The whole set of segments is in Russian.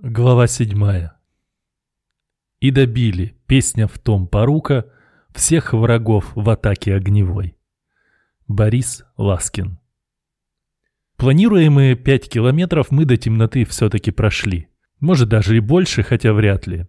Глава седьмая. И добили, песня в том порука, всех врагов в атаке огневой. Борис Ласкин. Планируемые пять километров мы до темноты все-таки прошли. Может даже и больше, хотя вряд ли.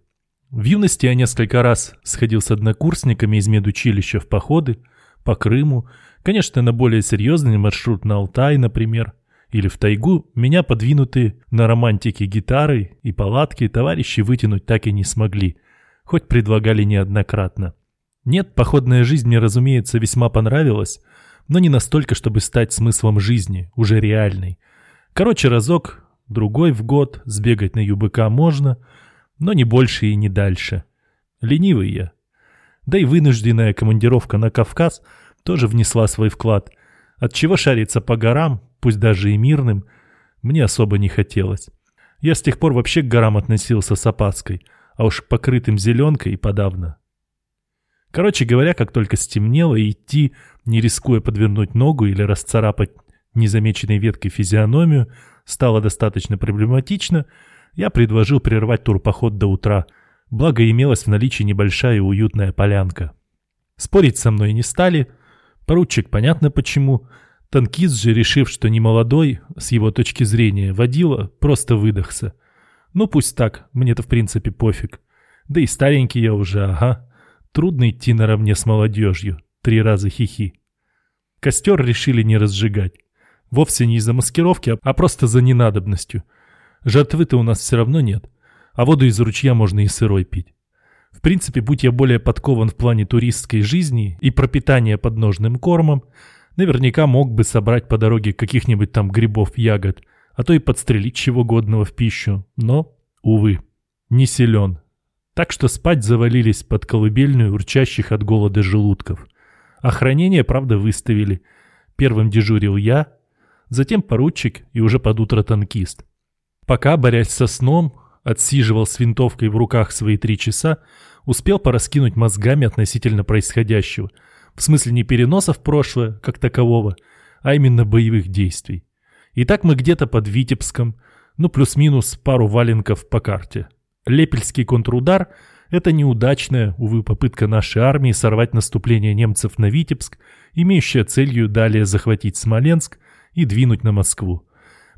В юности я несколько раз сходил с однокурсниками из медучилища в походы, по Крыму, конечно, на более серьезный маршрут на Алтай, например – или в тайгу, меня подвинутые на романтике гитары и палатки товарищи вытянуть так и не смогли, хоть предлагали неоднократно. Нет, походная жизнь мне, разумеется, весьма понравилась, но не настолько, чтобы стать смыслом жизни, уже реальной. Короче, разок, другой в год сбегать на ЮБК можно, но не больше и не дальше. Ленивый я. Да и вынужденная командировка на Кавказ тоже внесла свой вклад. От чего шариться по горам, пусть даже и мирным, мне особо не хотелось. Я с тех пор вообще к горам относился с опаской, а уж покрытым зеленкой и подавно. Короче говоря, как только стемнело, идти, не рискуя подвернуть ногу или расцарапать незамеченной веткой физиономию, стало достаточно проблематично, я предложил прервать турпоход до утра, благо имелась в наличии небольшая и уютная полянка. Спорить со мной не стали, поручик понятно почему – Танкист же, решив, что не молодой, с его точки зрения, водила, просто выдохся. Ну пусть так, мне-то в принципе пофиг. Да и старенький я уже, ага. Трудно идти наравне с молодежью. Три раза хихи. Костер решили не разжигать. Вовсе не из-за маскировки, а просто за ненадобностью. Жертвы-то у нас все равно нет. А воду из ручья можно и сырой пить. В принципе, будь я более подкован в плане туристской жизни и пропитания подножным кормом, Наверняка мог бы собрать по дороге каких-нибудь там грибов, ягод, а то и подстрелить чего годного в пищу. Но, увы, не силен. Так что спать завалились под колыбельную урчащих от голода желудков. Охранение, правда, выставили. Первым дежурил я, затем поручик и уже под утро танкист. Пока, борясь со сном, отсиживал с винтовкой в руках свои три часа, успел пораскинуть мозгами относительно происходящего – в смысле не переноса в прошлое, как такового, а именно боевых действий. И так мы где-то под Витебском, ну плюс-минус пару валенков по карте. Лепельский контрудар – это неудачная, увы, попытка нашей армии сорвать наступление немцев на Витебск, имеющая целью далее захватить Смоленск и двинуть на Москву.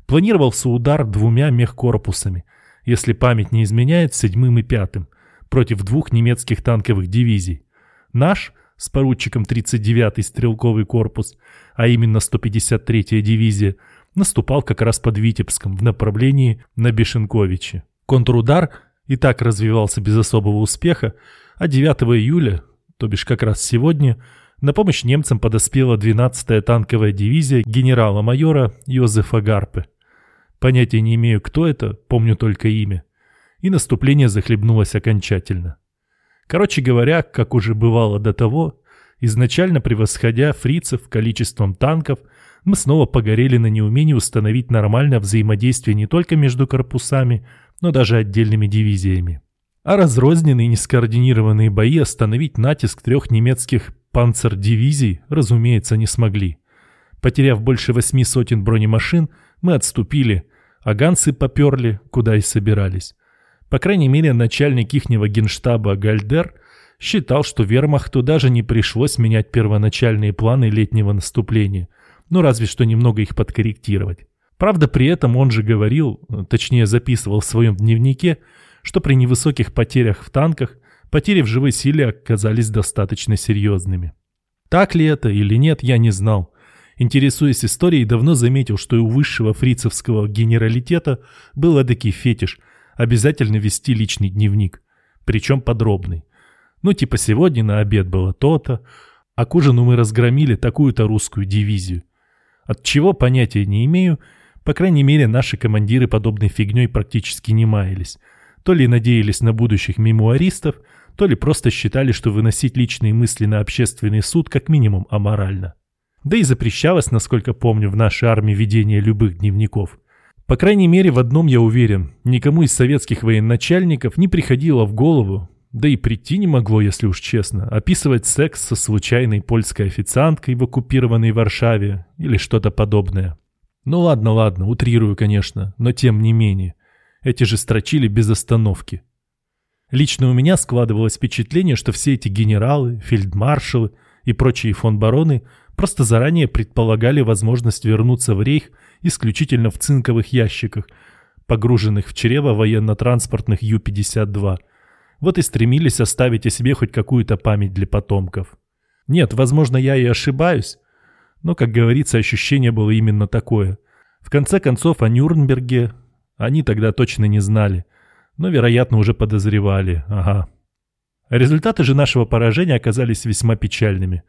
Планировался удар двумя мехкорпусами, если память не изменяет, седьмым и пятым, против двух немецких танковых дивизий. Наш – с поручиком 39-й стрелковый корпус, а именно 153-я дивизия, наступал как раз под Витебском в направлении на Бешенковичи. Контрудар и так развивался без особого успеха, а 9 июля, то бишь как раз сегодня, на помощь немцам подоспела 12-я танковая дивизия генерала-майора Йозефа Гарпе. Понятия не имею, кто это, помню только имя. И наступление захлебнулось окончательно. Короче говоря, как уже бывало до того, изначально превосходя фрицев количеством танков, мы снова погорели на неумении установить нормальное взаимодействие не только между корпусами, но даже отдельными дивизиями. А разрозненные нескоординированные бои остановить натиск трех немецких панцер-дивизий, разумеется, не смогли. Потеряв больше восьми сотен бронемашин, мы отступили, а ганцы поперли, куда и собирались. По крайней мере, начальник ихнего генштаба Гальдер считал, что вермахту даже не пришлось менять первоначальные планы летнего наступления, ну разве что немного их подкорректировать. Правда, при этом он же говорил, точнее записывал в своем дневнике, что при невысоких потерях в танках потери в живой силе оказались достаточно серьезными. Так ли это или нет, я не знал. Интересуясь историей, давно заметил, что и у высшего фрицевского генералитета был эдакий фетиш – обязательно вести личный дневник, причем подробный. Ну типа сегодня на обед было то-то, а к ужину мы разгромили такую-то русскую дивизию. От чего понятия не имею, по крайней мере наши командиры подобной фигней практически не маялись. То ли надеялись на будущих мемуаристов, то ли просто считали, что выносить личные мысли на общественный суд как минимум аморально. Да и запрещалось, насколько помню, в нашей армии ведение любых дневников. По крайней мере, в одном я уверен, никому из советских военачальников не приходило в голову, да и прийти не могло, если уж честно, описывать секс со случайной польской официанткой в оккупированной Варшаве или что-то подобное. Ну ладно, ладно, утрирую, конечно, но тем не менее. эти же строчили без остановки. Лично у меня складывалось впечатление, что все эти генералы, фельдмаршалы и прочие фон-бароны просто заранее предполагали возможность вернуться в рейх исключительно в цинковых ящиках, погруженных в чрево военно-транспортных Ю-52. Вот и стремились оставить о себе хоть какую-то память для потомков. Нет, возможно, я и ошибаюсь, но, как говорится, ощущение было именно такое. В конце концов, о Нюрнберге они тогда точно не знали, но, вероятно, уже подозревали. Ага. Результаты же нашего поражения оказались весьма печальными.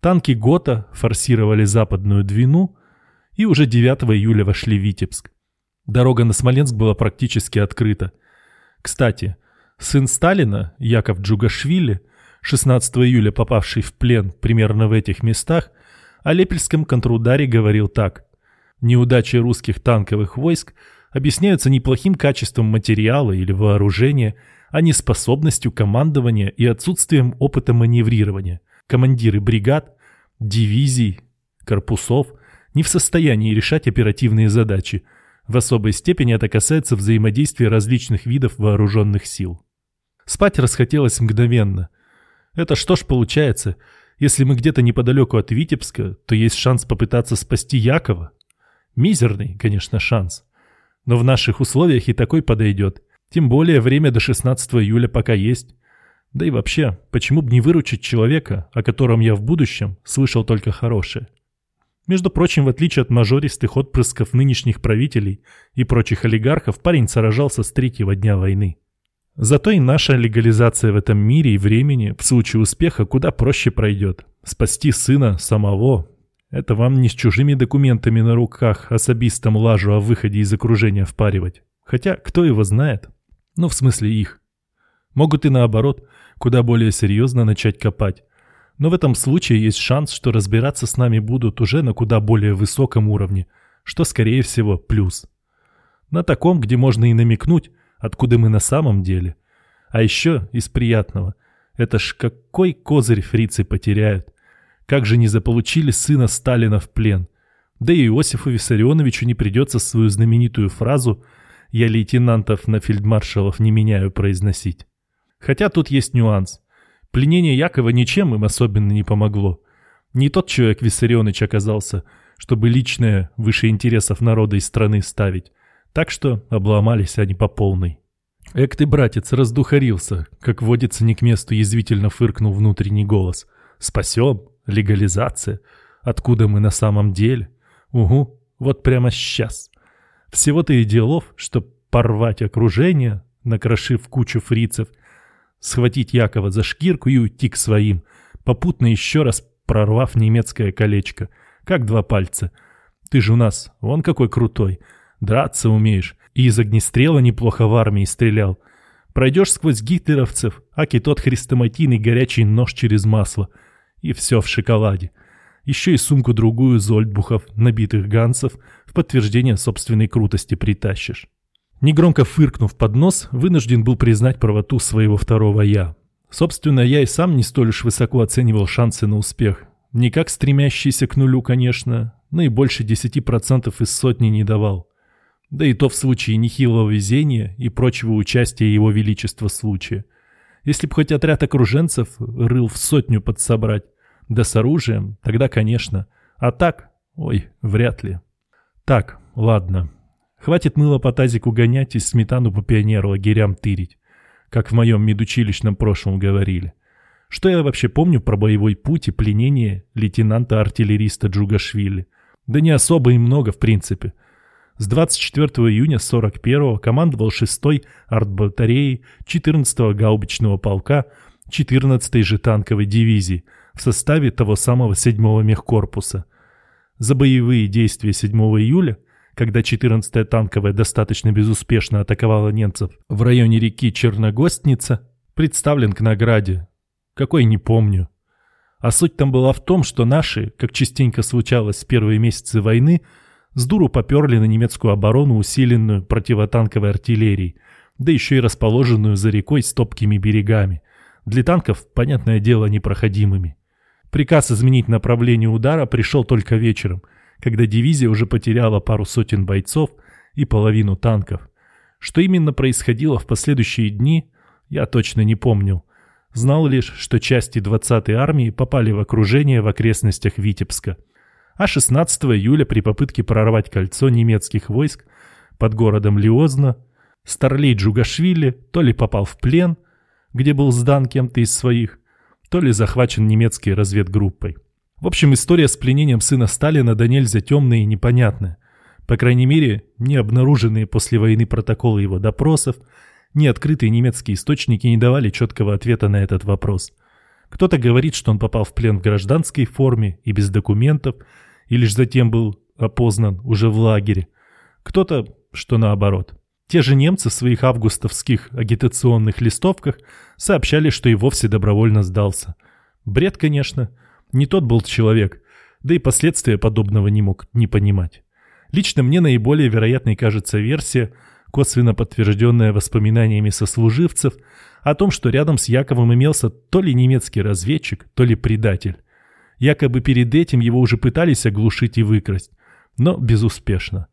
Танки ГОТА форсировали западную Двину и уже 9 июля вошли в Витебск. Дорога на Смоленск была практически открыта. Кстати, сын Сталина, Яков Джугашвили, 16 июля попавший в плен примерно в этих местах, о Лепельском контрударе говорил так. Неудачи русских танковых войск объясняются неплохим качеством материала или вооружения, а не способностью командования и отсутствием опыта маневрирования. Командиры бригад, дивизий, корпусов не в состоянии решать оперативные задачи. В особой степени это касается взаимодействия различных видов вооруженных сил. Спать расхотелось мгновенно. Это что ж получается – если мы где-то неподалеку от Витебска, то есть шанс попытаться спасти Якова. Мизерный, конечно, шанс. Но в наших условиях и такой подойдет. Тем более время до 16 июля пока есть. Да и вообще, почему бы не выручить человека, о котором я в будущем слышал только хорошее? Между прочим, в отличие от мажористых отпрысков нынешних правителей и прочих олигархов, парень сражался с третьего дня войны. Зато и наша легализация в этом мире и времени в случае успеха куда проще пройдет. Спасти сына самого – это вам не с чужими документами на руках особистам лажу о выходе из окружения впаривать. Хотя, кто его знает? Ну, в смысле их. Могут и наоборот, куда более серьезно начать копать. Но в этом случае есть шанс, что разбираться с нами будут уже на куда более высоком уровне, что, скорее всего, плюс. На таком, где можно и намекнуть, откуда мы на самом деле. А еще из приятного. Это ж какой козырь фрицы потеряют. Как же не заполучили сына Сталина в плен. Да и Иосифу Виссарионовичу не придется свою знаменитую фразу «Я лейтенантов на фельдмаршалов не меняю» произносить. Хотя тут есть нюанс. Пленение Якова ничем им особенно не помогло. Не тот человек Виссарионович оказался, чтобы личное выше интересов народа и страны ставить. Так что обломались они по полной. «Эк ты, братец, раздухарился», как водится не к месту, язвительно фыркнул внутренний голос. «Спасем? Легализация? Откуда мы на самом деле? Угу, вот прямо сейчас. Всего-то и делов, чтоб порвать окружение, накрошив кучу фрицев, схватить Якова за шкирку и уйти к своим, попутно еще раз прорвав немецкое колечко, как два пальца. Ты же у нас, вон какой крутой, Драться умеешь. И из огнестрела неплохо в армии стрелял. Пройдешь сквозь гитлеровцев, аки тот хрестоматийный горячий нож через масло. И все в шоколаде. Еще и сумку-другую зольдбухов, набитых гансов, в подтверждение собственной крутости притащишь. Негромко фыркнув под нос, вынужден был признать правоту своего второго «я». Собственно, я и сам не столь уж высоко оценивал шансы на успех. Не как стремящийся к нулю, конечно, но и больше 10% из сотни не давал да и то в случае нехилого везения и прочего участия его величества случая. Если б хоть отряд окруженцев рыл в сотню подсобрать, да с оружием, тогда конечно. А так, ой, вряд ли. Так, ладно. Хватит мыло по тазику гонять и сметану по пионер-лагерям тырить, как в моем медучилищном прошлом говорили. Что я вообще помню про боевой путь и пленение лейтенанта-артиллериста Джугашвили? Да не особо и много, в принципе. С 24 июня 41-го командовал 6-й артбатареей 14-го гаубичного полка 14-й же танковой дивизии в составе того самого 7-го мехкорпуса. За боевые действия 7 июля, когда 14-я танковая достаточно безуспешно атаковала немцев в районе реки Черногостница, представлен к награде. Какой не помню. А суть там была в том, что наши, как частенько случалось в первые месяцы войны, с дуру поперли на немецкую оборону, усиленную противотанковой артиллерией, да еще и расположенную за рекой с топкими берегами. Для танков, понятное дело, непроходимыми. Приказ изменить направление удара пришел только вечером, когда дивизия уже потеряла пару сотен бойцов и половину танков. Что именно происходило в последующие дни, я точно не помнил. Знал лишь, что части 20-й армии попали в окружение в окрестностях Витебска. А 16 июля при попытке прорвать кольцо немецких войск под городом Лиозна Старлей Джугашвили то ли попал в плен, где был сдан кем-то из своих, то ли захвачен немецкой разведгруппой. В общем, история с пленением сына Сталина да нельзя темная и непонятная. По крайней мере, не обнаруженные после войны протоколы его допросов, ни открытые немецкие источники не давали четкого ответа на этот вопрос. Кто-то говорит, что он попал в плен в гражданской форме и без документов, и лишь затем был опознан уже в лагере. Кто-то, что наоборот. Те же немцы в своих августовских агитационных листовках сообщали, что и вовсе добровольно сдался. Бред, конечно. Не тот был человек, да и последствия подобного не мог не понимать. Лично мне наиболее вероятной кажется версия, косвенно подтвержденная воспоминаниями сослуживцев, о том, что рядом с Яковом имелся то ли немецкий разведчик, то ли предатель. Якобы перед этим его уже пытались оглушить и выкрасть, но безуспешно.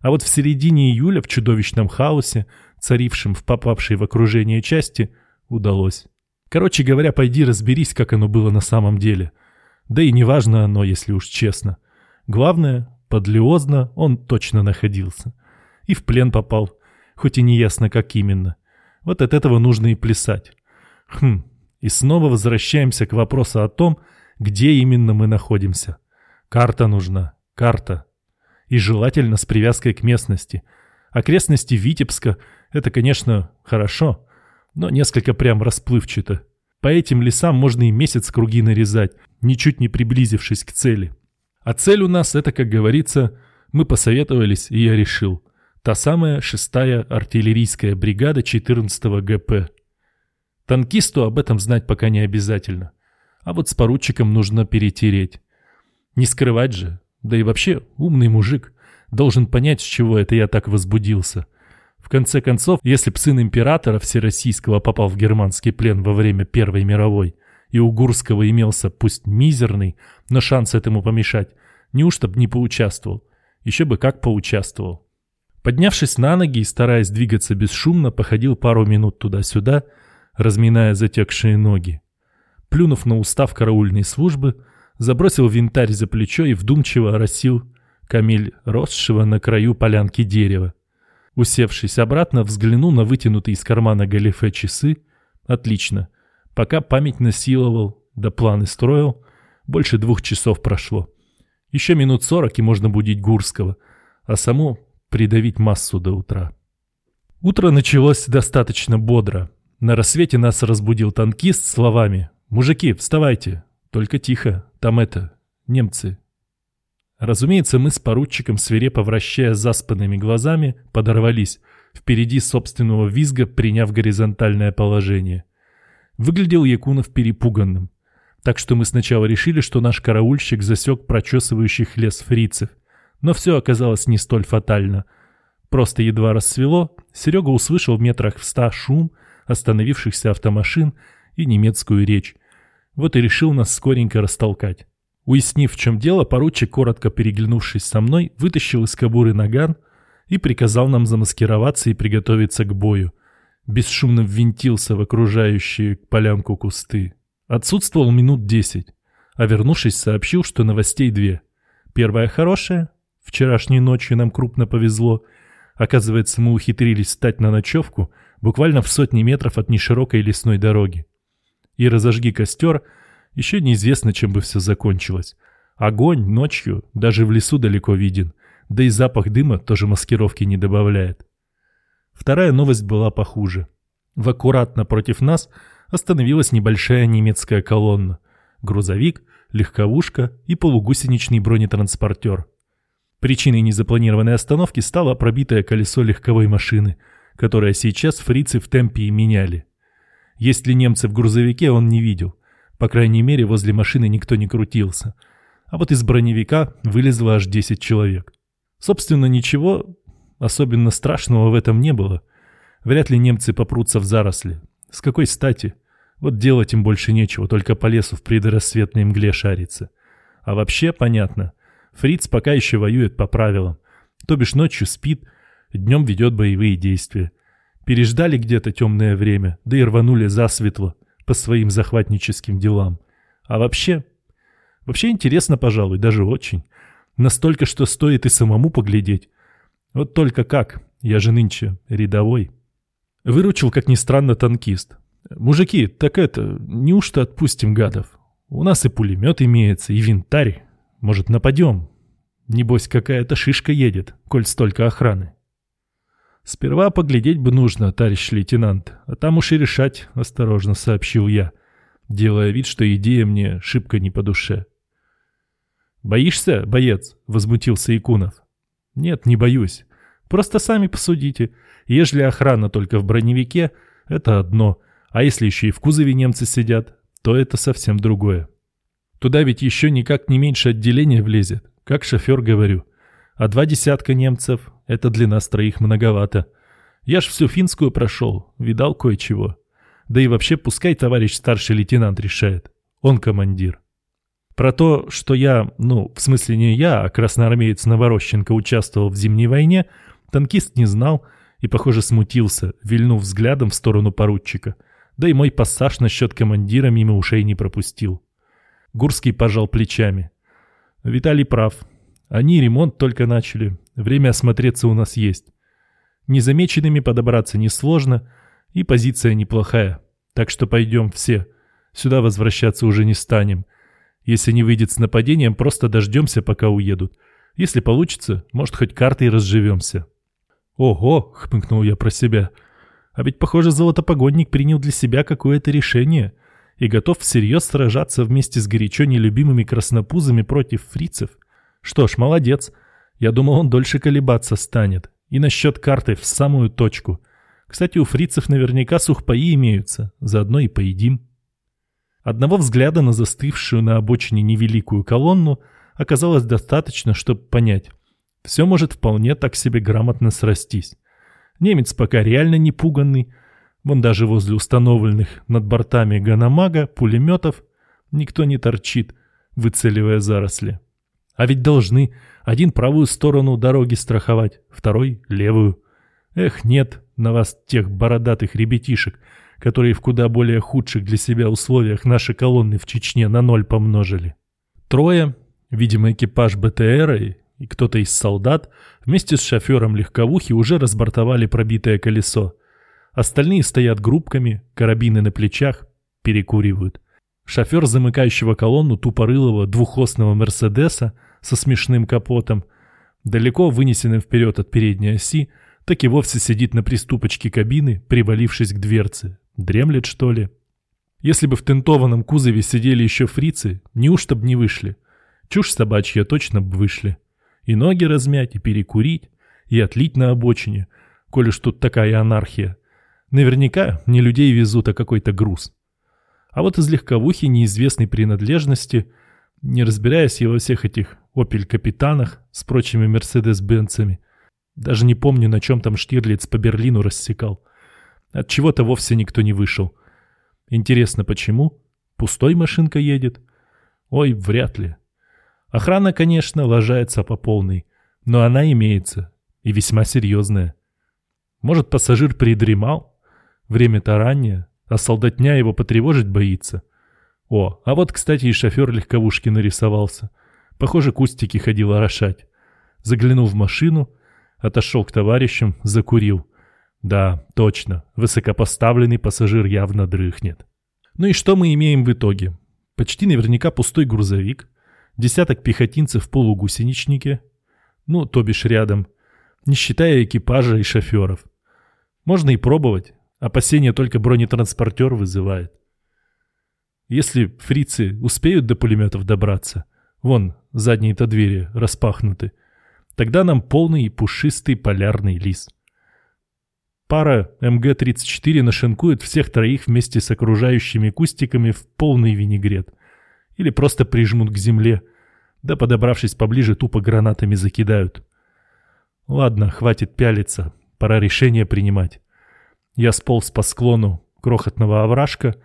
А вот в середине июля в чудовищном хаосе, царившем в попавшей в окружение части, удалось. Короче говоря, пойди разберись, как оно было на самом деле. Да и неважно оно, если уж честно. Главное, под Лиозно он точно находился. И в плен попал, хоть и не ясно, как именно. Вот от этого нужно и плясать. Хм, и снова возвращаемся к вопросу о том, где именно мы находимся. Карта нужна, карта. И желательно с привязкой к местности. Окрестности Витебска — это, конечно, хорошо, но несколько прям расплывчато. По этим лесам можно и месяц круги нарезать, ничуть не приблизившись к цели. А цель у нас это, как говорится, мы посоветовались, и я решил. Та самая шестая артиллерийская бригада 14-го ГП. Танкисту об этом знать пока не обязательно. А вот с поручиком нужно перетереть. Не скрывать же. Да и вообще, умный мужик. Должен понять, с чего это я так возбудился. В конце концов, если б сын императора Всероссийского попал в германский плен во время Первой мировой, и у Гурского имелся пусть мизерный, но шанс этому помешать, неужто б не поучаствовал? Еще бы как поучаствовал. Поднявшись на ноги и стараясь двигаться бесшумно, походил пару минут туда-сюда, разминая затекшие ноги. Плюнув на устав караульной службы, забросил винтарь за плечо и вдумчиво оросил камель росшего на краю полянки дерева. Усевшись обратно, взглянул на вытянутые из кармана галифе часы. Отлично. Пока память насиловал, да планы строил, больше двух часов прошло. Еще минут сорок, и можно будить Гурского, а саму придавить массу до утра. Утро началось достаточно бодро. На рассвете нас разбудил танкист словами «Мужики, вставайте! Только тихо, там это, немцы». Разумеется, мы с поручиком, свирепо вращая заспанными глазами, подорвались, впереди собственного визга, приняв горизонтальное положение – Выглядел Якунов перепуганным. Так что мы сначала решили, что наш караульщик засек прочесывающих лес фрицев. Но все оказалось не столь фатально. Просто едва рассвело, Серега услышал в метрах в ста шум остановившихся автомашин и немецкую речь. Вот и решил нас скоренько растолкать. Уяснив, в чем дело, поручик, коротко переглянувшись со мной, вытащил из кобуры наган и приказал нам замаскироваться и приготовиться к бою бесшумно ввинтился в окружающие полянку кусты. Отсутствовал минут десять, а вернувшись сообщил, что новостей две. Первая хорошая. Вчерашней ночью нам крупно повезло. Оказывается, мы ухитрились встать на ночевку буквально в сотни метров от неширокой лесной дороги. И разожги костер, еще неизвестно, чем бы все закончилось. Огонь ночью даже в лесу далеко виден, да и запах дыма тоже маскировки не добавляет. Вторая новость была похуже. В аккуратно против нас остановилась небольшая немецкая колонна. Грузовик, легковушка и полугусеничный бронетранспортер. Причиной незапланированной остановки стало пробитое колесо легковой машины, которое сейчас фрицы в темпе и меняли. Есть ли немцы в грузовике, он не видел. По крайней мере, возле машины никто не крутился. А вот из броневика вылезло аж 10 человек. Собственно, ничего Особенно страшного в этом не было. Вряд ли немцы попрутся в заросли. С какой стати? Вот делать им больше нечего, только по лесу в предрассветной мгле шариться. А вообще, понятно, Фриц пока еще воюет по правилам. То бишь ночью спит, Днем ведет боевые действия. Переждали где-то темное время, да и рванули засветло по своим захватническим делам. А вообще... Вообще интересно, пожалуй, даже очень. Настолько, что стоит и самому поглядеть. Вот только как, я же нынче рядовой. Выручил, как ни странно, танкист. Мужики, так это, неужто отпустим гадов? У нас и пулемет имеется, и винтарь. Может, нападем? Небось, какая-то шишка едет, коль столько охраны. Сперва поглядеть бы нужно, товарищ лейтенант, а там уж и решать, осторожно сообщил я, делая вид, что идея мне шибко не по душе. «Боишься, боец?» — возмутился Икунов. «Нет, не боюсь. Просто сами посудите. Ежели охрана только в броневике, это одно, а если еще и в кузове немцы сидят, то это совсем другое. Туда ведь еще никак не меньше отделения влезет, как шофер говорю. А два десятка немцев — это для нас троих многовато. Я ж всю финскую прошел, видал кое-чего. Да и вообще пускай товарищ старший лейтенант решает. Он командир. Про то, что я, ну, в смысле не я, а красноармеец Новорощенко участвовал в Зимней войне, танкист не знал и, похоже, смутился, вильнув взглядом в сторону поручика. Да и мой пассаж насчет командира мимо ушей не пропустил. Гурский пожал плечами. Виталий прав. Они ремонт только начали. Время осмотреться у нас есть. Незамеченными подобраться несложно, и позиция неплохая. Так что пойдем все. Сюда возвращаться уже не станем. Если не выйдет с нападением, просто дождемся, пока уедут. Если получится, может, хоть картой разживемся. «Ого!» — хмыкнул я про себя. «А ведь, похоже, золотопогодник принял для себя какое-то решение и готов всерьез сражаться вместе с горячо нелюбимыми краснопузами против фрицев. Что ж, молодец. Я думал, он дольше колебаться станет. И насчет карты в самую точку. Кстати, у фрицев наверняка сухпаи имеются. Заодно и поедим». Одного взгляда на застывшую на обочине невеликую колонну оказалось достаточно, чтобы понять. Все может вполне так себе грамотно срастись. Немец пока реально не пуганный. Вон даже возле установленных над бортами ганамага пулеметов никто не торчит, выцеливая заросли. А ведь должны один правую сторону дороги страховать, второй — левую. Эх, нет на вас тех бородатых ребятишек — которые в куда более худших для себя условиях наши колонны в Чечне на ноль помножили. Трое, видимо экипаж БТРа и кто-то из солдат, вместе с шофером легковухи уже разбортовали пробитое колесо. Остальные стоят группками, карабины на плечах, перекуривают. Шофер замыкающего колонну тупорылого двухосного Мерседеса со смешным капотом, далеко вынесенным вперед от передней оси, так и вовсе сидит на приступочке кабины, привалившись к дверце, Дремлет, что ли? Если бы в тентованном кузове сидели еще фрицы, неужто б не вышли? Чушь собачья точно б вышли. И ноги размять, и перекурить, и отлить на обочине, коли ж тут такая анархия. Наверняка не людей везут, а какой-то груз. А вот из легковухи неизвестной принадлежности, не разбираясь я во всех этих «Опель-капитанах» с прочими «Мерседес-бенцами», даже не помню, на чем там Штирлиц по Берлину рассекал – от чего-то вовсе никто не вышел. Интересно, почему? Пустой машинка едет? Ой, вряд ли. Охрана, конечно, ложается по полной, но она имеется, и весьма серьезная. Может, пассажир придремал? Время-то раннее, а солдатня его потревожить боится. О, а вот, кстати, и шофер легковушки нарисовался. Похоже, кустики ходил орошать. Заглянул в машину, отошел к товарищам, закурил. Да, точно, высокопоставленный пассажир явно дрыхнет. Ну и что мы имеем в итоге? Почти наверняка пустой грузовик, десяток пехотинцев в полугусеничнике, ну, то бишь рядом, не считая экипажа и шоферов. Можно и пробовать, опасения только бронетранспортер вызывает. Если фрицы успеют до пулеметов добраться, вон, задние-то двери распахнуты, тогда нам полный и пушистый полярный лис. Пара МГ-34 нашинкует всех троих вместе с окружающими кустиками в полный винегрет. Или просто прижмут к земле, да, подобравшись поближе, тупо гранатами закидают. Ладно, хватит пялиться, пора решение принимать. Я сполз по склону крохотного овражка,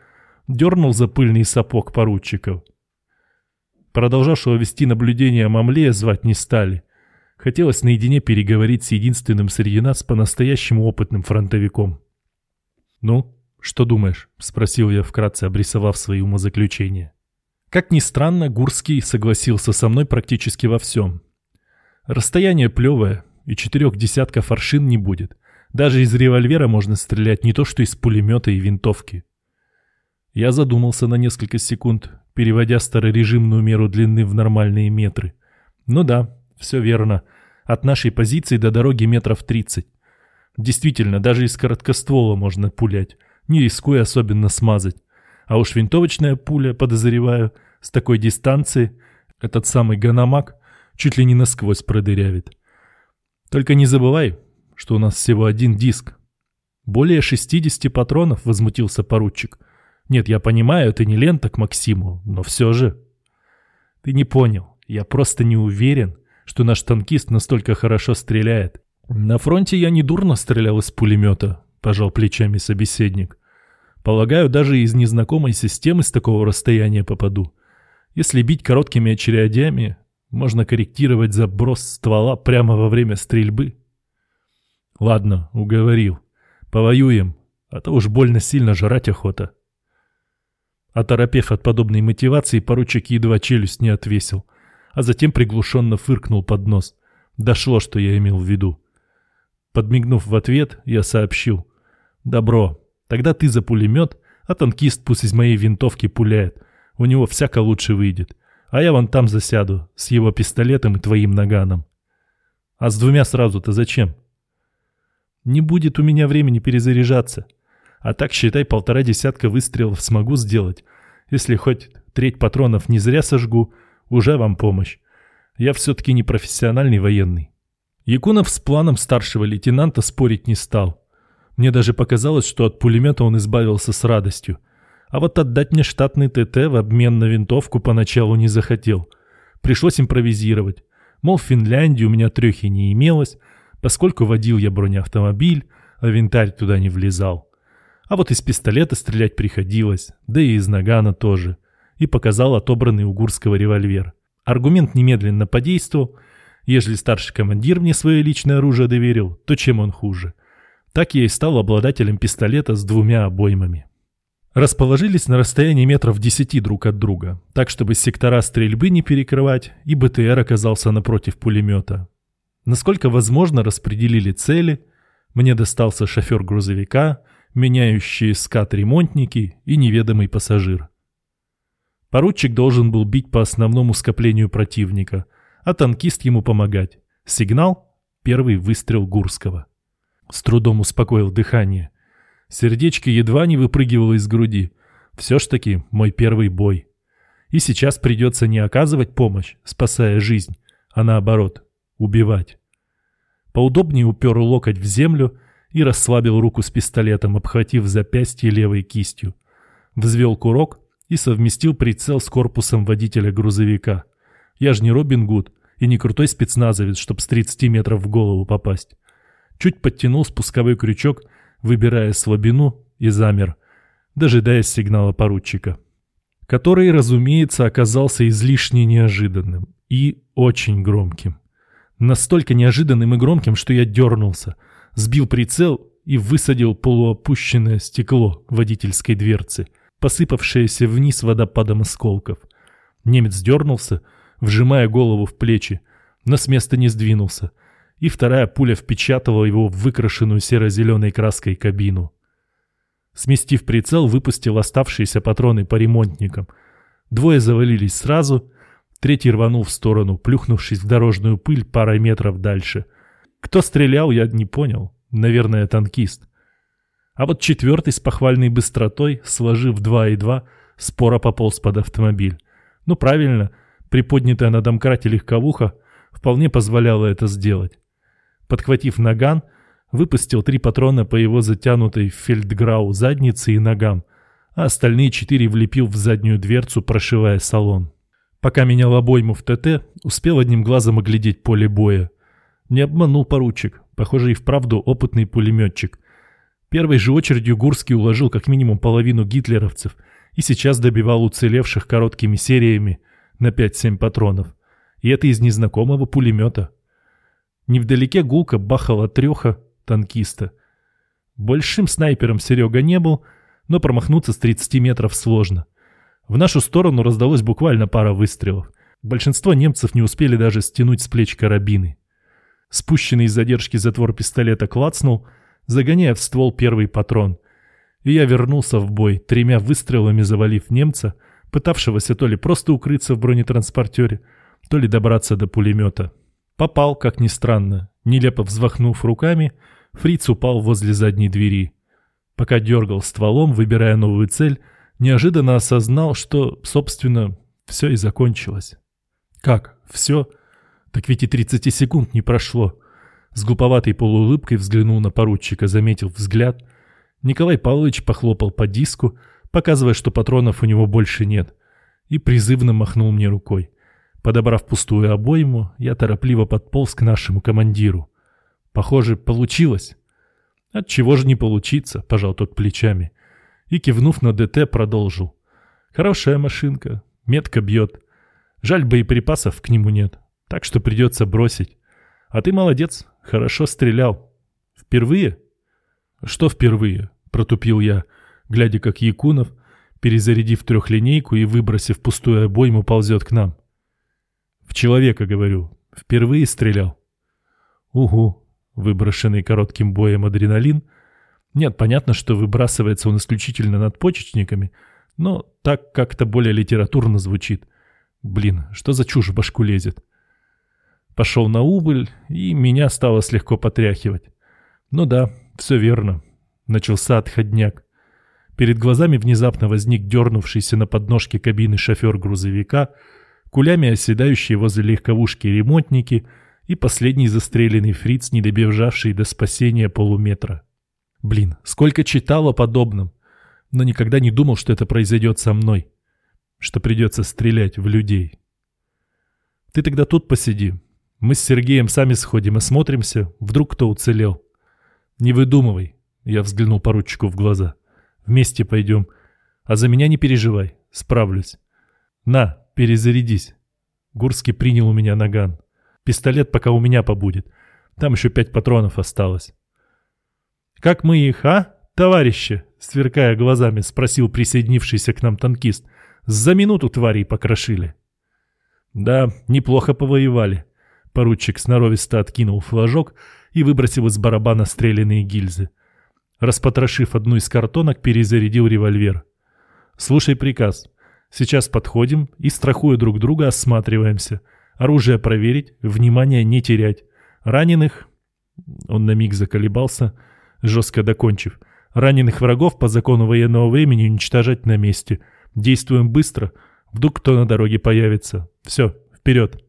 дернул за пыльный сапог поручиков. Продолжавшего вести наблюдение о мамле звать не стали. Хотелось наедине переговорить с единственным среди нас по-настоящему опытным фронтовиком. «Ну, что думаешь?» — спросил я, вкратце обрисовав свои умозаключения. Как ни странно, Гурский согласился со мной практически во всем. Расстояние плевое, и четырех десятков аршин не будет. Даже из револьвера можно стрелять не то что из пулемета и винтовки. Я задумался на несколько секунд, переводя старорежимную меру длины в нормальные метры. Ну да, все верно. От нашей позиции до дороги метров 30. Действительно, даже из короткоствола можно пулять, не рискуя особенно смазать. А уж винтовочная пуля, подозреваю, с такой дистанции, этот самый ганамак, чуть ли не насквозь продырявит. Только не забывай, что у нас всего один диск. Более 60 патронов, возмутился поручик. Нет, я понимаю, это не лента к Максиму, но все же. Ты не понял, я просто не уверен, что наш танкист настолько хорошо стреляет. На фронте я не дурно стрелял из пулемета, пожал плечами собеседник. Полагаю, даже из незнакомой системы с такого расстояния попаду. Если бить короткими очередями, можно корректировать заброс ствола прямо во время стрельбы. Ладно, уговорил. Повоюем, а то уж больно сильно жрать охота. Оторопев от подобной мотивации, поручик едва челюсть не отвесил, а затем приглушенно фыркнул под нос. Дошло, что я имел в виду. Подмигнув в ответ, я сообщил. «Добро. Тогда ты за пулемет, а танкист пусть из моей винтовки пуляет. У него всяко лучше выйдет. А я вон там засяду, с его пистолетом и твоим наганом». «А с двумя сразу-то зачем?» Не будет у меня времени перезаряжаться. А так, считай, полтора десятка выстрелов смогу сделать. Если хоть треть патронов не зря сожгу, уже вам помощь. Я все-таки не профессиональный военный. Якунов с планом старшего лейтенанта спорить не стал. Мне даже показалось, что от пулемета он избавился с радостью. А вот отдать мне штатный ТТ в обмен на винтовку поначалу не захотел. Пришлось импровизировать. Мол, в Финляндии у меня трехи не имелось, поскольку водил я бронеавтомобиль, а винтарь туда не влезал. А вот из пистолета стрелять приходилось, да и из нагана тоже. И показал отобранный у Гурского револьвер. Аргумент немедленно подействовал. Ежели старший командир мне свое личное оружие доверил, то чем он хуже? Так я и стал обладателем пистолета с двумя обоймами. Расположились на расстоянии метров десяти друг от друга, так чтобы сектора стрельбы не перекрывать, и БТР оказался напротив пулемета. Насколько возможно, распределили цели. Мне достался шофер грузовика, меняющие скат-ремонтники и неведомый пассажир. Поручик должен был бить по основному скоплению противника, а танкист ему помогать. Сигнал — первый выстрел Гурского. С трудом успокоил дыхание. Сердечко едва не выпрыгивало из груди. Все ж таки мой первый бой. И сейчас придется не оказывать помощь, спасая жизнь, а наоборот, убивать. Поудобнее упер локоть в землю и расслабил руку с пистолетом, обхватив запястье левой кистью. Взвел курок и совместил прицел с корпусом водителя грузовика. Я же не Робин Гуд и не крутой спецназовец, чтоб с 30 метров в голову попасть. Чуть подтянул спусковой крючок, выбирая слабину, и замер, дожидаясь сигнала поручика. Который, разумеется, оказался излишне неожиданным и очень громким. Настолько неожиданным и громким, что я дернулся, сбил прицел и высадил полуопущенное стекло водительской дверцы, посыпавшееся вниз водопадом осколков. Немец дернулся, вжимая голову в плечи, но с места не сдвинулся, и вторая пуля впечатала его в выкрашенную серо-зеленой краской кабину. Сместив прицел, выпустил оставшиеся патроны по ремонтникам. Двое завалились сразу, Третий рванул в сторону, плюхнувшись в дорожную пыль парой метров дальше. Кто стрелял, я не понял. Наверное, танкист. А вот четвертый с похвальной быстротой, сложив два и два, споро пополз под автомобиль. Ну правильно, приподнятая на домкрате легковуха вполне позволяла это сделать. Подхватив наган, выпустил три патрона по его затянутой фельдграу заднице и ногам, а остальные четыре влепил в заднюю дверцу, прошивая салон. Пока менял обойму в ТТ, успел одним глазом оглядеть поле боя. Не обманул поручик, похоже и вправду опытный пулеметчик. Первой же очередью Гурский уложил как минимум половину гитлеровцев и сейчас добивал уцелевших короткими сериями на 5-7 патронов. И это из незнакомого пулемета. Невдалеке гулко бахала треха танкиста. Большим снайпером Серега не был, но промахнуться с 30 метров сложно. В нашу сторону раздалось буквально пара выстрелов. Большинство немцев не успели даже стянуть с плеч карабины. Спущенный из задержки затвор пистолета клацнул, загоняя в ствол первый патрон. И я вернулся в бой, тремя выстрелами завалив немца, пытавшегося то ли просто укрыться в бронетранспортере, то ли добраться до пулемета. Попал, как ни странно. Нелепо взмахнув руками, фриц упал возле задней двери. Пока дергал стволом, выбирая новую цель, неожиданно осознал, что, собственно, все и закончилось. Как? Все? Так ведь и 30 секунд не прошло. С глуповатой полуулыбкой взглянул на поручика, заметил взгляд. Николай Павлович похлопал по диску, показывая, что патронов у него больше нет, и призывно махнул мне рукой. Подобрав пустую обойму, я торопливо подполз к нашему командиру. Похоже, получилось. От чего же не получиться, пожал тот плечами. И, кивнув на ДТ, продолжил. Хорошая машинка, метко бьет. Жаль, боеприпасов к нему нет, так что придется бросить. А ты молодец, хорошо стрелял. Впервые? Что впервые? Протупил я, глядя, как Якунов, перезарядив трехлинейку и выбросив пустую обойму, ползет к нам. В человека, говорю. Впервые стрелял. Угу. Выброшенный коротким боем адреналин. Нет, понятно, что выбрасывается он исключительно над почечниками, но так как-то более литературно звучит. Блин, что за чушь в башку лезет? Пошел на убыль, и меня стало слегка потряхивать. Ну да, все верно. Начался отходняк. Перед глазами внезапно возник дернувшийся на подножке кабины шофер грузовика, кулями оседающие возле легковушки ремонтники и последний застреленный фриц, не добежавший до спасения полуметра. Блин, сколько читал о подобном, но никогда не думал, что это произойдет со мной что придется стрелять в людей. Ты тогда тут посиди. Мы с Сергеем сами сходим и смотримся, вдруг кто уцелел. Не выдумывай, я взглянул поручику в глаза. Вместе пойдем. А за меня не переживай, справлюсь. На, перезарядись. Гурский принял у меня наган. Пистолет пока у меня побудет. Там еще пять патронов осталось. «Как мы их, а, товарищи?» Сверкая глазами, спросил присоединившийся к нам танкист – за минуту тварей покрошили. Да, неплохо повоевали. Поручик сноровисто откинул флажок и выбросил из барабана стрелянные гильзы. Распотрошив одну из картонок, перезарядил револьвер. «Слушай приказ. Сейчас подходим и, страхуя друг друга, осматриваемся. Оружие проверить, внимание не терять. Раненых...» Он на миг заколебался, жестко докончив. «Раненых врагов по закону военного времени уничтожать на месте. Действуем быстро. Вдруг кто на дороге появится. Все, вперед.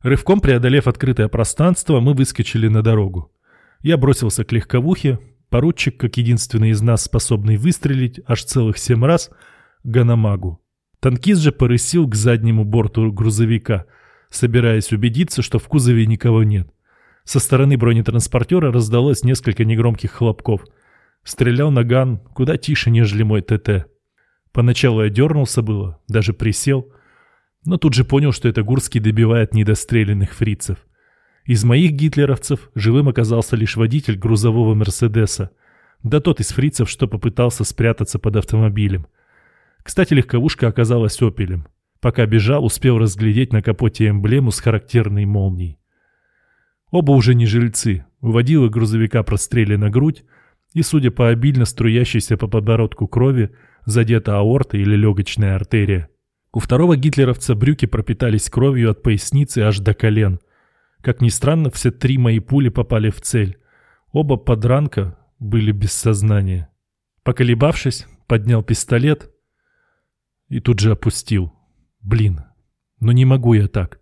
Рывком преодолев открытое пространство, мы выскочили на дорогу. Я бросился к легковухе. Поручик, как единственный из нас, способный выстрелить аж целых семь раз, Ганамагу. Танкист же порысил к заднему борту грузовика, собираясь убедиться, что в кузове никого нет. Со стороны бронетранспортера раздалось несколько негромких хлопков. Стрелял наган куда тише, нежели мой ТТ. Поначалу я дернулся было, даже присел, но тут же понял, что это Гурский добивает недостреленных фрицев. Из моих гитлеровцев живым оказался лишь водитель грузового Мерседеса, да тот из фрицев, что попытался спрятаться под автомобилем. Кстати, легковушка оказалась «Опелем». Пока бежал, успел разглядеть на капоте эмблему с характерной молнией. Оба уже не жильцы. У водила грузовика прострелена грудь, и, судя по обильно струящейся по подбородку крови, задета аорта или легочная артерия. У второго гитлеровца брюки пропитались кровью от поясницы аж до колен. Как ни странно, все три мои пули попали в цель. Оба подранка были без сознания. Поколебавшись, поднял пистолет и тут же опустил. Блин, ну не могу я так.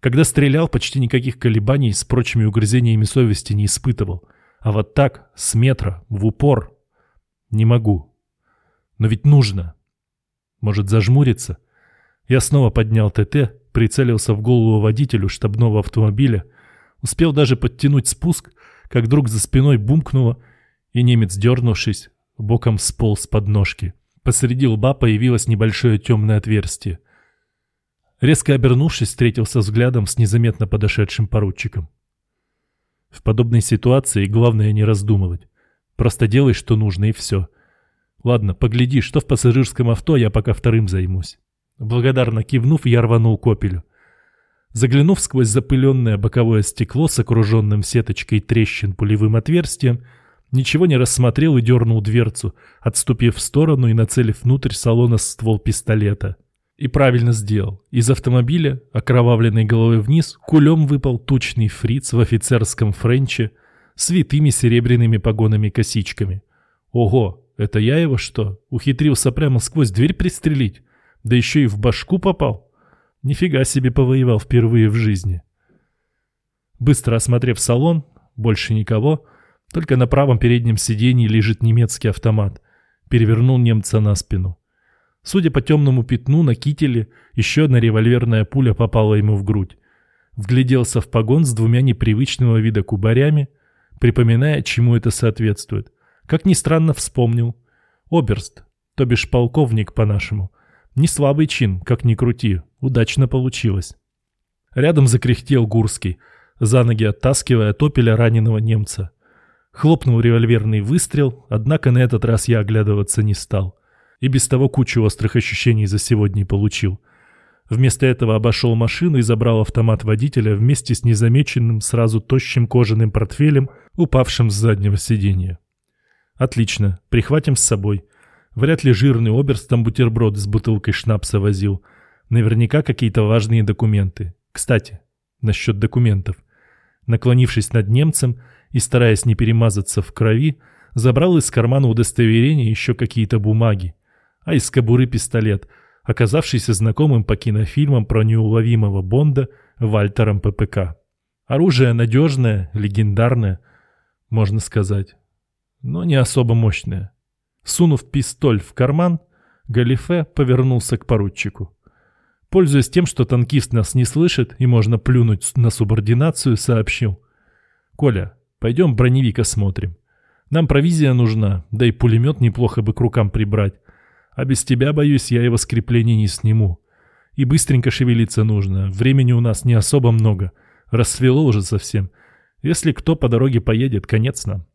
Когда стрелял, почти никаких колебаний с прочими угрызениями совести не испытывал. А вот так, с метра, в упор, не могу. Но ведь нужно. Может зажмуриться? Я снова поднял ТТ, прицелился в голову водителю штабного автомобиля, успел даже подтянуть спуск, как вдруг за спиной бумкнуло, и немец, дернувшись, боком сполз под ножки. Посреди лба появилось небольшое темное отверстие. Резко обернувшись, встретился взглядом с незаметно подошедшим поручиком. В подобной ситуации главное не раздумывать. Просто делай, что нужно, и все. Ладно, погляди, что в пассажирском авто, я пока вторым займусь. Благодарно кивнув, я рванул к «Опелю». Заглянув сквозь запыленное боковое стекло с окруженным сеточкой трещин пулевым отверстием, ничего не рассмотрел и дернул дверцу, отступив в сторону и нацелив внутрь салона ствол пистолета. И правильно сделал. Из автомобиля, окровавленной головой вниз, кулем выпал тучный фриц в офицерском френче с витыми серебряными погонами-косичками. Ого, это я его что, ухитрился прямо сквозь дверь пристрелить? Да еще и в башку попал? Нифига себе повоевал впервые в жизни. Быстро осмотрев салон, больше никого, только на правом переднем сиденье лежит немецкий автомат. Перевернул немца на спину. Судя по темному пятну на кителе, еще одна револьверная пуля попала ему в грудь. Вгляделся в погон с двумя непривычного вида кубарями, припоминая, чему это соответствует. Как ни странно, вспомнил. Оберст, то бишь полковник по-нашему. Не слабый чин, как ни крути, удачно получилось. Рядом закряхтел Гурский, за ноги оттаскивая топеля раненого немца. Хлопнул револьверный выстрел, однако на этот раз я оглядываться не стал и без того кучу острых ощущений за сегодня получил. Вместо этого обошел машину и забрал автомат водителя вместе с незамеченным сразу тощим кожаным портфелем, упавшим с заднего сиденья. Отлично, прихватим с собой. Вряд ли жирный оберст там бутерброд с бутылкой шнапса возил. Наверняка какие-то важные документы. Кстати, насчет документов. Наклонившись над немцем и стараясь не перемазаться в крови, забрал из кармана удостоверения еще какие-то бумаги а из кобуры пистолет, оказавшийся знакомым по кинофильмам про неуловимого Бонда Вальтером ППК. Оружие надежное, легендарное, можно сказать, но не особо мощное. Сунув пистоль в карман, Галифе повернулся к поручику. Пользуясь тем, что танкист нас не слышит и можно плюнуть на субординацию, сообщил. «Коля, пойдем броневик осмотрим. Нам провизия нужна, да и пулемет неплохо бы к рукам прибрать. А без тебя, боюсь, я его скрепление не сниму. И быстренько шевелиться нужно. Времени у нас не особо много. Рассвело уже совсем. Если кто по дороге поедет, конец нам.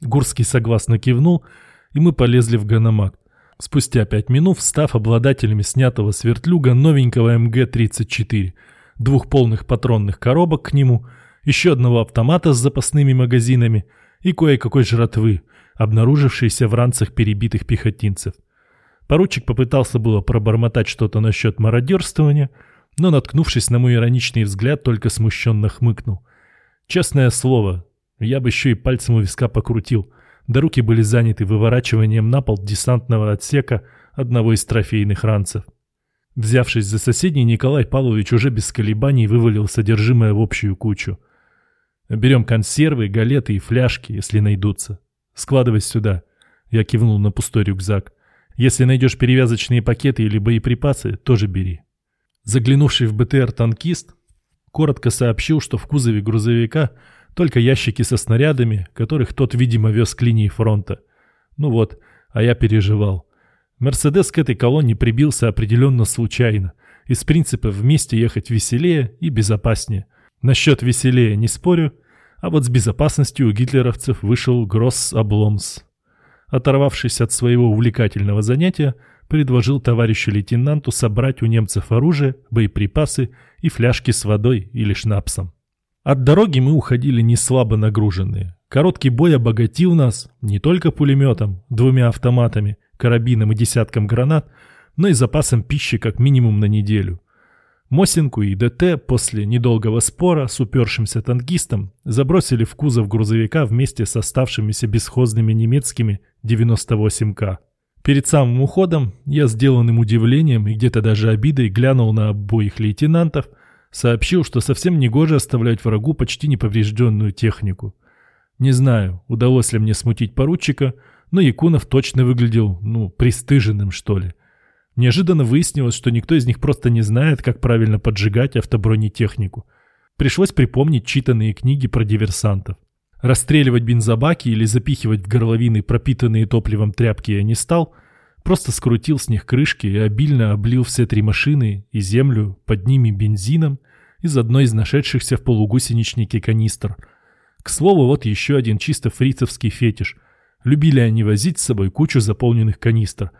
Гурский согласно кивнул, и мы полезли в Ганомаг. Спустя пять минут, став обладателями снятого с вертлюга новенького МГ-34, двух полных патронных коробок к нему, еще одного автомата с запасными магазинами и кое-какой жратвы, обнаружившейся в ранцах перебитых пехотинцев – Поручик попытался было пробормотать что-то насчет мародерствования, но, наткнувшись на мой ироничный взгляд, только смущенно хмыкнул. Честное слово, я бы еще и пальцем у виска покрутил, да руки были заняты выворачиванием на пол десантного отсека одного из трофейных ранцев. Взявшись за соседний, Николай Павлович уже без колебаний вывалил содержимое в общую кучу. «Берем консервы, галеты и фляжки, если найдутся. Складывай сюда». Я кивнул на пустой рюкзак. Если найдешь перевязочные пакеты или боеприпасы, тоже бери. Заглянувший в БТР танкист коротко сообщил, что в кузове грузовика только ящики со снарядами, которых тот, видимо, вез к линии фронта. Ну вот, а я переживал. Мерседес к этой колонне прибился определенно случайно. Из принципа вместе ехать веселее и безопаснее. Насчет веселее не спорю, а вот с безопасностью у гитлеровцев вышел Гросс Обломс оторвавшись от своего увлекательного занятия, предложил товарищу лейтенанту собрать у немцев оружие, боеприпасы и фляжки с водой или шнапсом. От дороги мы уходили не слабо нагруженные. Короткий бой обогатил нас не только пулеметом, двумя автоматами, карабином и десятком гранат, но и запасом пищи как минимум на неделю. Мосинку и ДТ после недолгого спора с упершимся танкистом забросили в кузов грузовика вместе с оставшимися бесхозными немецкими 98К. Перед самым уходом я сделанным удивлением и где-то даже обидой глянул на обоих лейтенантов, сообщил, что совсем негоже оставлять врагу почти неповрежденную технику. Не знаю, удалось ли мне смутить поручика, но Якунов точно выглядел, ну, пристыженным, что ли. Неожиданно выяснилось, что никто из них просто не знает, как правильно поджигать автобронетехнику. Пришлось припомнить читанные книги про диверсантов. Расстреливать бензобаки или запихивать в горловины пропитанные топливом тряпки я не стал, просто скрутил с них крышки и обильно облил все три машины и землю под ними бензином из одной из нашедшихся в полугусеничнике канистр. К слову, вот еще один чисто фрицевский фетиш. Любили они возить с собой кучу заполненных канистр,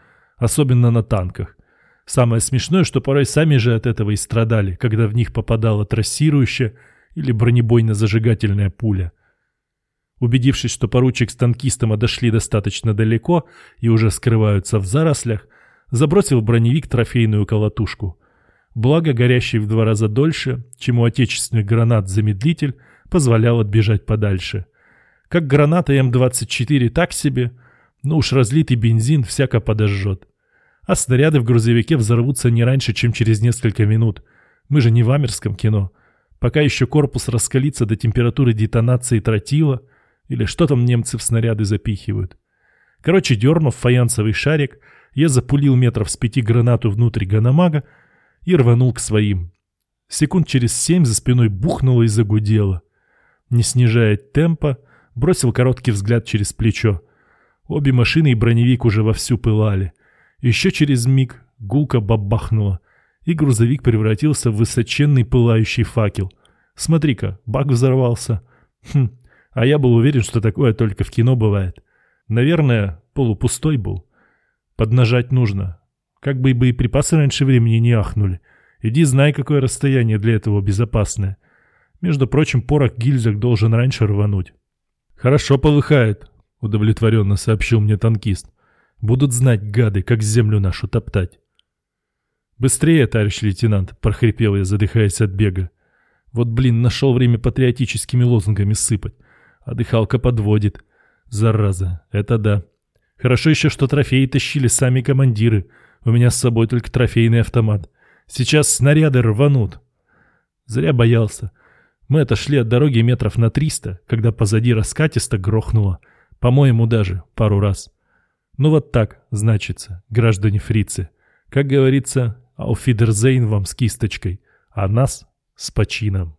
особенно на танках. Самое смешное, что порой сами же от этого и страдали, когда в них попадала трассирующая или бронебойно-зажигательная пуля. Убедившись, что поручик с танкистом отошли достаточно далеко и уже скрываются в зарослях, забросил броневик трофейную колотушку. Благо, горящий в два раза дольше, чем у отечественных гранат замедлитель, позволял отбежать подальше. Как граната М-24 так себе, но уж разлитый бензин всяко подожжет. А снаряды в грузовике взорвутся не раньше, чем через несколько минут. Мы же не в амерском кино. Пока еще корпус раскалится до температуры детонации тротила, или что там немцы в снаряды запихивают. Короче, дернув фаянсовый шарик, я запулил метров с пяти гранату внутрь ганамага и рванул к своим. Секунд через семь за спиной бухнуло и загудело. Не снижая темпа, бросил короткий взгляд через плечо. Обе машины и броневик уже вовсю пылали. Еще через миг гулко бабахнуло, и грузовик превратился в высоченный пылающий факел. Смотри-ка, бак взорвался. Хм, а я был уверен, что такое только в кино бывает. Наверное, полупустой был. Поднажать нужно. Как бы и боеприпасы раньше времени не ахнули. Иди знай, какое расстояние для этого безопасное. Между прочим, порох гильзах должен раньше рвануть. «Хорошо полыхает», — удовлетворенно сообщил мне танкист. «Будут знать, гады, как землю нашу топтать». «Быстрее, товарищ лейтенант», — прохрипел я, задыхаясь от бега. «Вот, блин, нашел время патриотическими лозунгами сыпать. А дыхалка подводит. Зараза, это да. Хорошо еще, что трофеи тащили сами командиры. У меня с собой только трофейный автомат. Сейчас снаряды рванут. Зря боялся. Мы отошли от дороги метров на триста, когда позади раскатисто грохнуло. По-моему, даже пару раз. Ну вот так, значится, граждане фрицы. Как говорится, ауфидерзейн вам с кисточкой, а нас с почином.